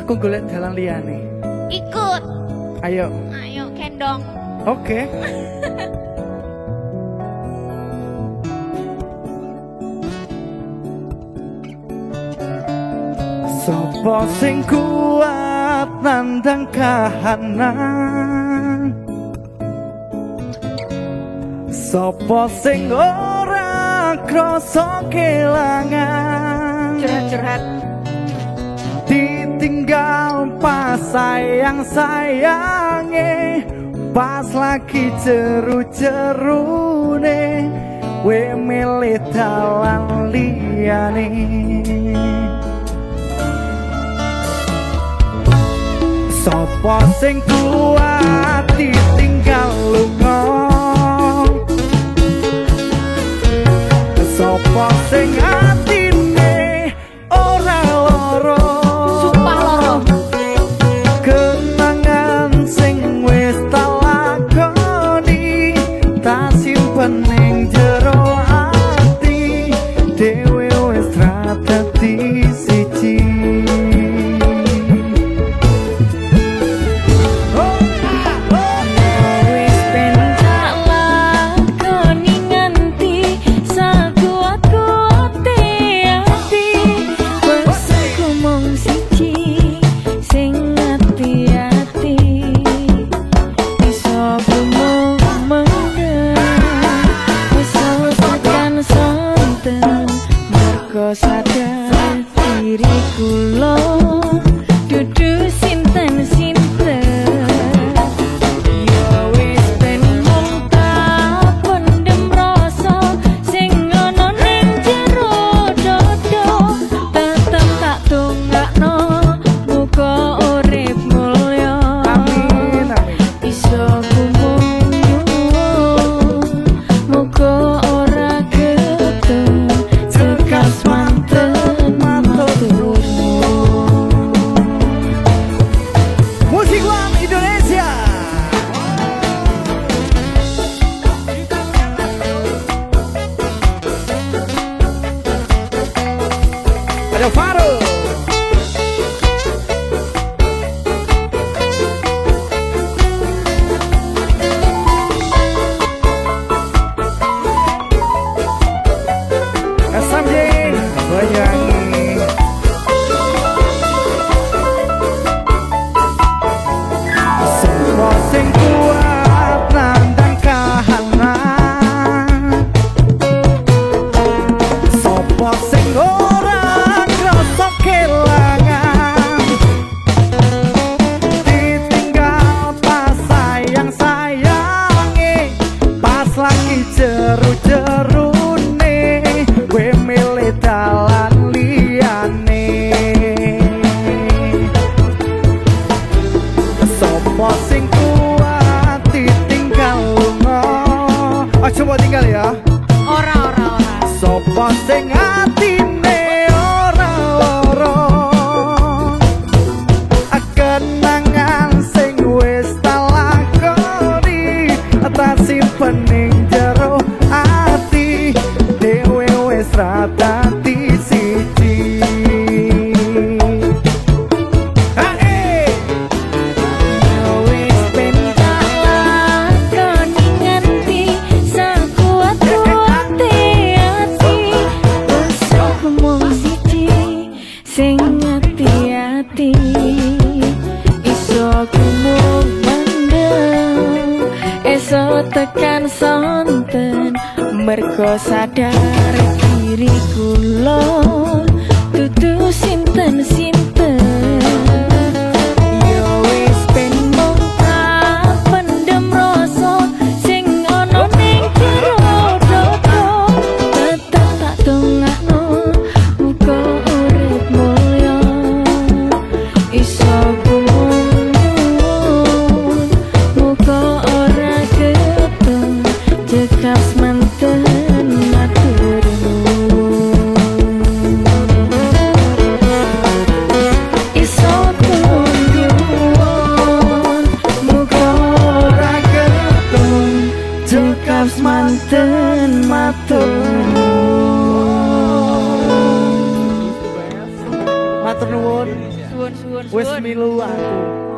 Aku golek dalan liyane. Ikut. Ayo. Ayo kendong. Oke. Sopo sing kuat nandang kahanan Sopo sing ora kroso kelangan Curhat-curhat sayang sayange pas lagi jeru jerune we milih dalan liyane. Sopo sing kuat ditinggal lunga? Sopo sing Valeu, Faro! opo sing atine ora loro kenangan sing wis talakoni atas simpening jero ati dewe wis ratang iso tekan sonten mergo sadar diriku loh. o esse milagre.